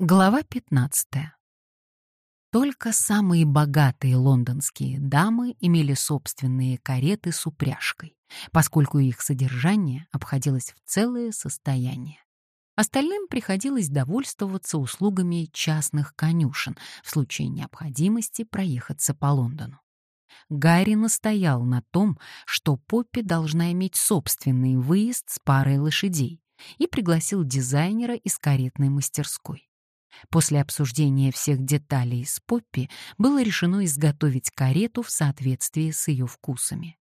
Глава 15. Только самые богатые лондонские дамы имели собственные кареты с упряжкой, поскольку их содержание обходилось в целое состояние. Остальным приходилось довольствоваться услугами частных конюшен в случае необходимости проехаться по Лондону. Гарри настоял на том, что Поппи должна иметь собственный выезд с парой лошадей, и пригласил дизайнера из каретной мастерской. После обсуждения всех деталей с Поппи было решено изготовить карету в соответствии с ее вкусами.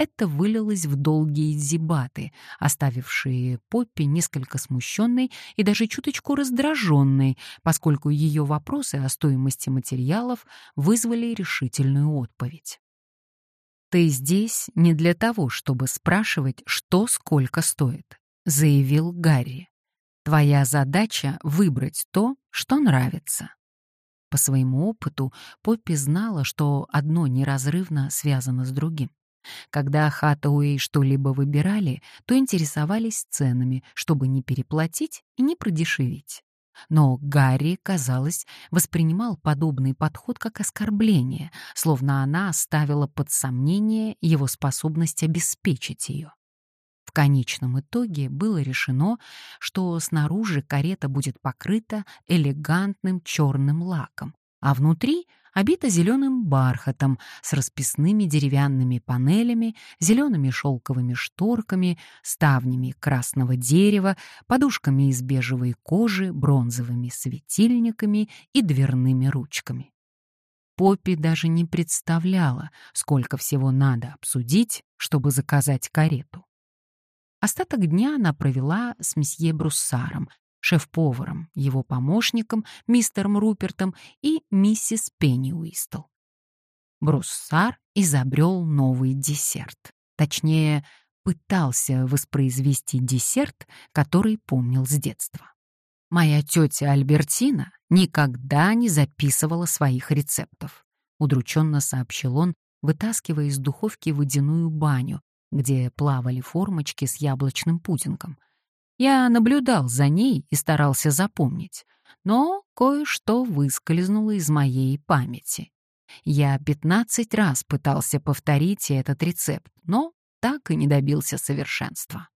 Это вылилось в долгие дебаты, оставившие Поппи несколько смущенной и даже чуточку раздраженной, поскольку ее вопросы о стоимости материалов вызвали решительную отповедь. «Ты здесь не для того, чтобы спрашивать, что сколько стоит», — заявил Гарри. Твоя задача — выбрать то, что нравится. По своему опыту Поппи знала, что одно неразрывно связано с другим. Когда Хатауэй что-либо выбирали, то интересовались ценами, чтобы не переплатить и не продешевить. Но Гарри, казалось, воспринимал подобный подход как оскорбление, словно она ставила под сомнение его способность обеспечить ее. В конечном итоге было решено, что снаружи карета будет покрыта элегантным черным лаком, а внутри обита зеленым бархатом с расписными деревянными панелями, зелеными шелковыми шторками, ставнями красного дерева, подушками из бежевой кожи, бронзовыми светильниками и дверными ручками. Поппи даже не представляла, сколько всего надо обсудить, чтобы заказать карету. Остаток дня она провела с месье Бруссаром, шеф-поваром, его помощником, мистером Рупертом и миссис Пенни Уистл. Бруссар изобрел новый десерт. Точнее, пытался воспроизвести десерт, который помнил с детства. Моя тетя Альбертина никогда не записывала своих рецептов, удрученно сообщил он, вытаскивая из духовки водяную баню, где плавали формочки с яблочным пудингом. Я наблюдал за ней и старался запомнить, но кое-что выскользнуло из моей памяти. Я 15 раз пытался повторить этот рецепт, но так и не добился совершенства.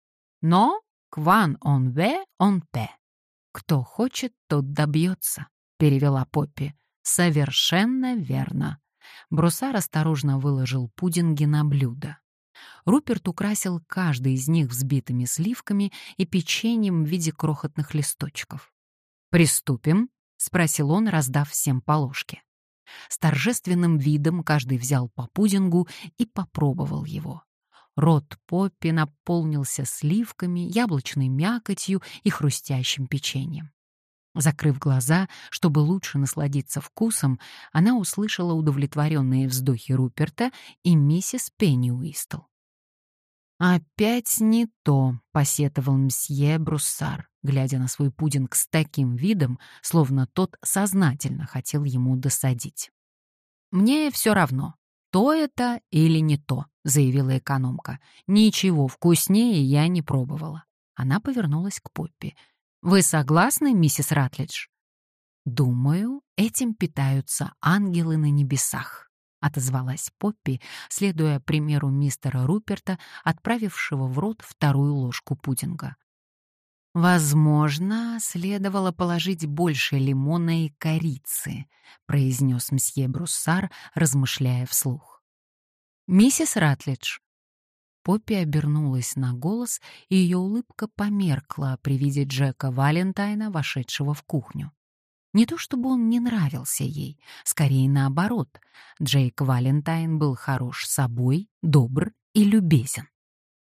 Но «кван он ве, он пе». «Кто хочет, тот добьется», — перевела Поппи. «Совершенно верно». Брусар осторожно выложил пудинги на блюдо. Руперт украсил каждый из них взбитыми сливками и печеньем в виде крохотных листочков. «Приступим?» — спросил он, раздав всем по ложке. С торжественным видом каждый взял по пудингу и попробовал его. Рот Поппи наполнился сливками, яблочной мякотью и хрустящим печеньем. Закрыв глаза, чтобы лучше насладиться вкусом, она услышала удовлетворенные вздохи Руперта и миссис Пенни Уистл. «Опять не то», — посетовал мсье Бруссар, глядя на свой пудинг с таким видом, словно тот сознательно хотел ему досадить. «Мне все равно, то это или не то», — заявила экономка. «Ничего вкуснее я не пробовала». Она повернулась к Поппи. «Вы согласны, миссис Ратлидж?» «Думаю, этим питаются ангелы на небесах», — отозвалась Поппи, следуя примеру мистера Руперта, отправившего в рот вторую ложку пудинга. «Возможно, следовало положить больше лимона и корицы», — произнес мсье Бруссар, размышляя вслух. «Миссис Ратлидж, Поппи обернулась на голос, и ее улыбка померкла при виде Джека Валентайна, вошедшего в кухню. Не то чтобы он не нравился ей, скорее наоборот. Джейк Валентайн был хорош собой, добр и любезен.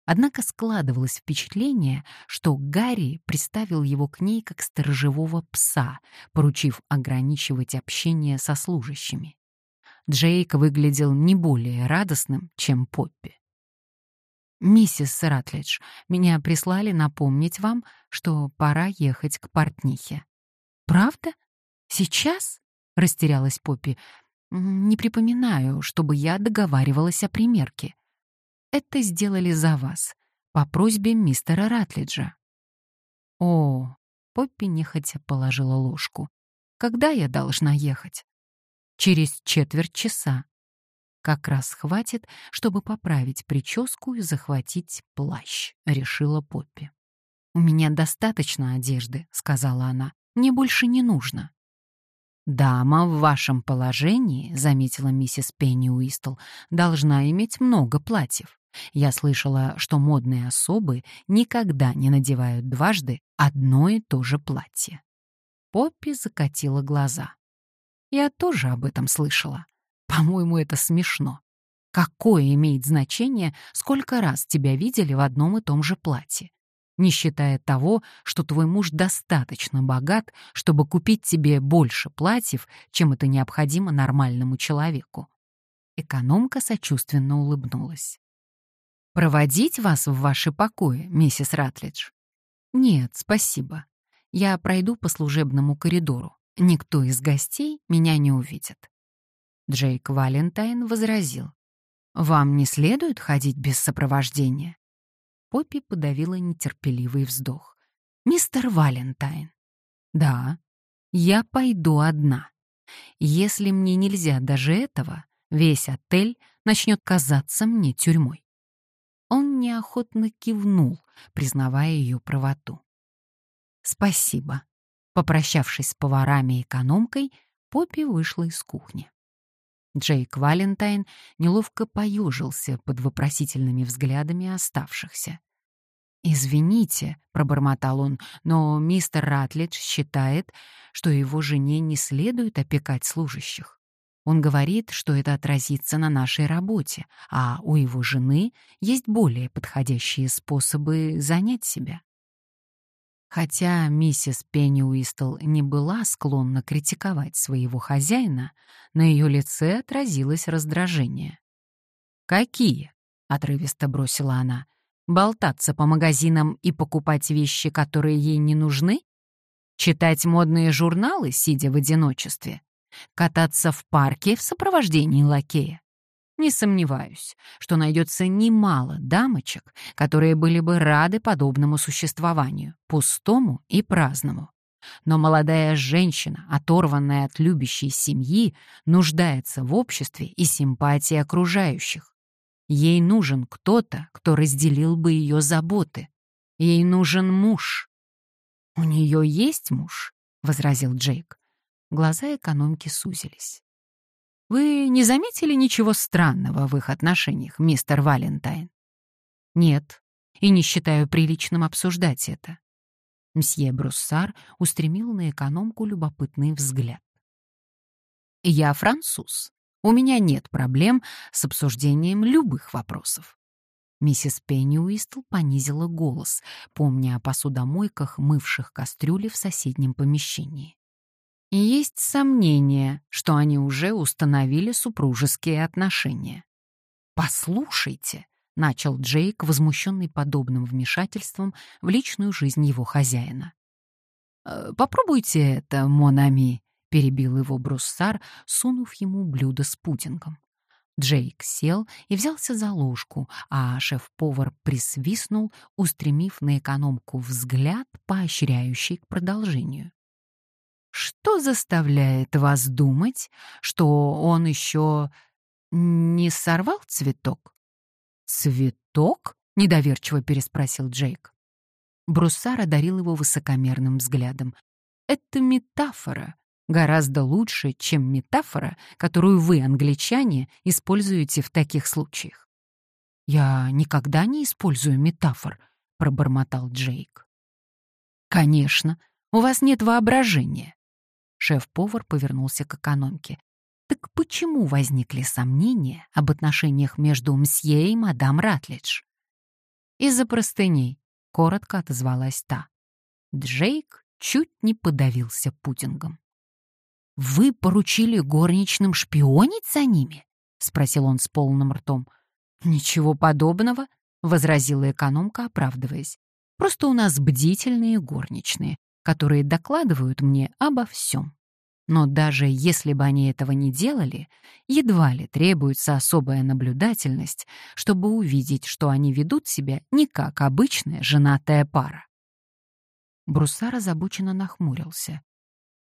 Однако складывалось впечатление, что Гарри приставил его к ней как сторожевого пса, поручив ограничивать общение со служащими. Джейк выглядел не более радостным, чем Поппи. «Миссис Ратлидж, меня прислали напомнить вам, что пора ехать к портнихе». «Правда? Сейчас?» — растерялась Поппи. «Не припоминаю, чтобы я договаривалась о примерке. Это сделали за вас, по просьбе мистера Ратлиджа». «О, Поппи нехотя положила ложку. «Когда я должна ехать?» «Через четверть часа. Как раз хватит, чтобы поправить прическу и захватить плащ», — решила Поппи. «У меня достаточно одежды», — сказала она. «Мне больше не нужно». «Дама в вашем положении», — заметила миссис Пенни Уистл, «должна иметь много платьев. Я слышала, что модные особы никогда не надевают дважды одно и то же платье». Поппи закатила глаза. «Я тоже об этом слышала. По-моему, это смешно. Какое имеет значение, сколько раз тебя видели в одном и том же платье? не считая того, что твой муж достаточно богат, чтобы купить тебе больше платьев, чем это необходимо нормальному человеку. Экономка сочувственно улыбнулась. «Проводить вас в ваши покои, миссис Ратлидж?» «Нет, спасибо. Я пройду по служебному коридору. Никто из гостей меня не увидит». Джейк Валентайн возразил. «Вам не следует ходить без сопровождения. Поппи подавила нетерпеливый вздох. «Мистер Валентайн». «Да, я пойду одна. Если мне нельзя даже этого, весь отель начнет казаться мне тюрьмой». Он неохотно кивнул, признавая ее правоту. «Спасибо». Попрощавшись с поварами и экономкой, Поппи вышла из кухни. Джейк Валентайн неловко поежился под вопросительными взглядами оставшихся. «Извините», — пробормотал он, «но мистер Ратлидж считает, что его жене не следует опекать служащих. Он говорит, что это отразится на нашей работе, а у его жены есть более подходящие способы занять себя». Хотя миссис Пенни Уистл не была склонна критиковать своего хозяина, на ее лице отразилось раздражение. «Какие?» — отрывисто бросила она. «Болтаться по магазинам и покупать вещи, которые ей не нужны? Читать модные журналы, сидя в одиночестве? Кататься в парке в сопровождении лакея? Не сомневаюсь, что найдется немало дамочек, которые были бы рады подобному существованию, пустому и праздному. Но молодая женщина, оторванная от любящей семьи, нуждается в обществе и симпатии окружающих. Ей нужен кто-то, кто разделил бы ее заботы. Ей нужен муж. «У нее есть муж?» — возразил Джейк. Глаза экономки сузились. Вы не заметили ничего странного в их отношениях, мистер Валентайн? Нет, и не считаю приличным обсуждать это. Мсье Бруссар устремил на экономку любопытный взгляд. Я француз. У меня нет проблем с обсуждением любых вопросов. Миссис Пенни Уистл понизила голос, помня о посудомойках, мывших кастрюли в соседнем помещении. Есть сомнение, что они уже установили супружеские отношения. «Послушайте», — начал Джейк, возмущенный подобным вмешательством в личную жизнь его хозяина. «Э, «Попробуйте это, Монами», — перебил его Бруссар, сунув ему блюдо с пудингом. Джейк сел и взялся за ложку, а шеф-повар присвистнул, устремив на экономку взгляд, поощряющий к продолжению. Что заставляет вас думать, что он еще не сорвал цветок? Цветок? недоверчиво переспросил Джейк. Бруссар одарил его высокомерным взглядом. Это метафора, гораздо лучше, чем метафора, которую вы, англичане, используете в таких случаях. «Я никогда не использую метафор», — пробормотал Джейк. «Конечно, у вас нет воображения. Шеф-повар повернулся к экономке. Так почему возникли сомнения об отношениях между мсье и мадам Ратлидж? Из-за простыней, коротко отозвалась та. Джейк чуть не подавился пудингом. «Вы поручили горничным шпионить за ними?» — спросил он с полным ртом. «Ничего подобного», — возразила экономка, оправдываясь. «Просто у нас бдительные горничные которые докладывают мне обо всем. Но даже если бы они этого не делали, едва ли требуется особая наблюдательность, чтобы увидеть, что они ведут себя не как обычная женатая пара. Бруссар озабоченно нахмурился.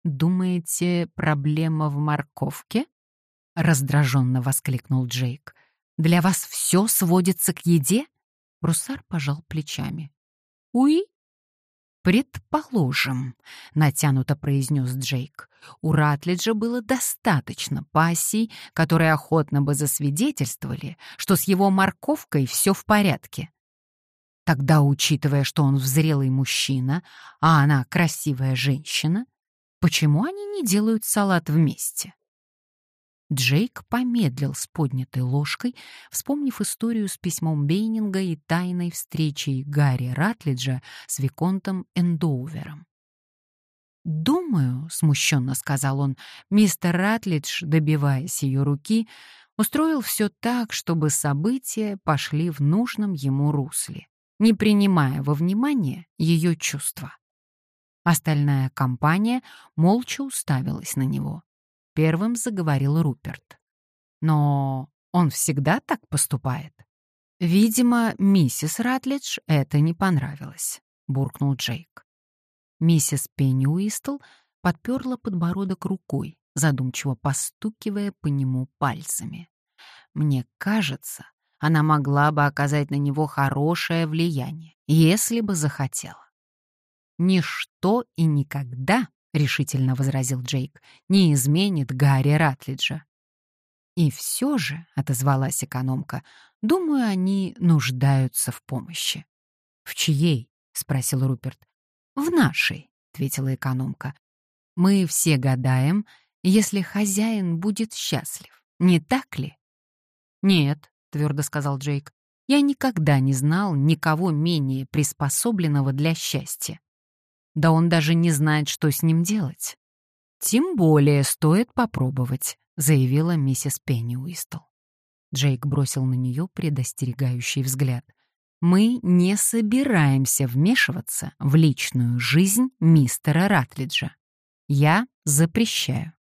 «Думаете, проблема в морковке?» — раздраженно воскликнул Джейк. «Для вас все сводится к еде?» Бруссар пожал плечами. «Уи?» «Предположим», — натянуто произнес Джейк, «у Ратлиджа было достаточно пассий, которые охотно бы засвидетельствовали, что с его морковкой все в порядке. Тогда, учитывая, что он взрелый мужчина, а она красивая женщина, почему они не делают салат вместе?» Джейк помедлил с поднятой ложкой, вспомнив историю с письмом Бейнинга и тайной встречей Гарри Ратлиджа с Виконтом Эндоувером. «Думаю», — смущенно сказал он, — мистер Ратлидж, добиваясь ее руки, устроил все так, чтобы события пошли в нужном ему русле, не принимая во внимание ее чувства. Остальная компания молча уставилась на него. Первым заговорил Руперт. Но он всегда так поступает. Видимо, миссис Ратлидж это не понравилось, буркнул Джейк. Миссис Пенни Уистл подперла подбородок рукой, задумчиво постукивая по нему пальцами. Мне кажется, она могла бы оказать на него хорошее влияние, если бы захотела. Ничто и никогда — решительно возразил Джейк, — «не изменит Гарри Ратлиджа». «И все же», — отозвалась экономка, — «думаю, они нуждаются в помощи». «В чьей?» — спросил Руперт. «В нашей», — ответила экономка. «Мы все гадаем, если хозяин будет счастлив, не так ли?» «Нет», — твердо сказал Джейк, — «я никогда не знал никого менее приспособленного для счастья. Да он даже не знает, что с ним делать. Тем более стоит попробовать, заявила миссис Пенни Уистл. Джейк бросил на нее предостерегающий взгляд. Мы не собираемся вмешиваться в личную жизнь мистера Ратлиджа. Я запрещаю.